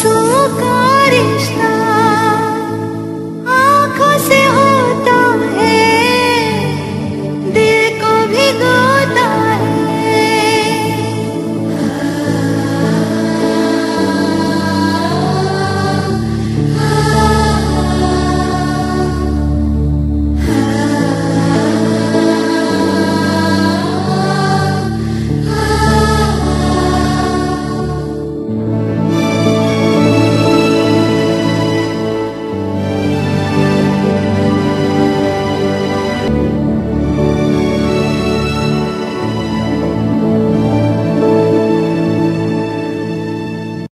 出歌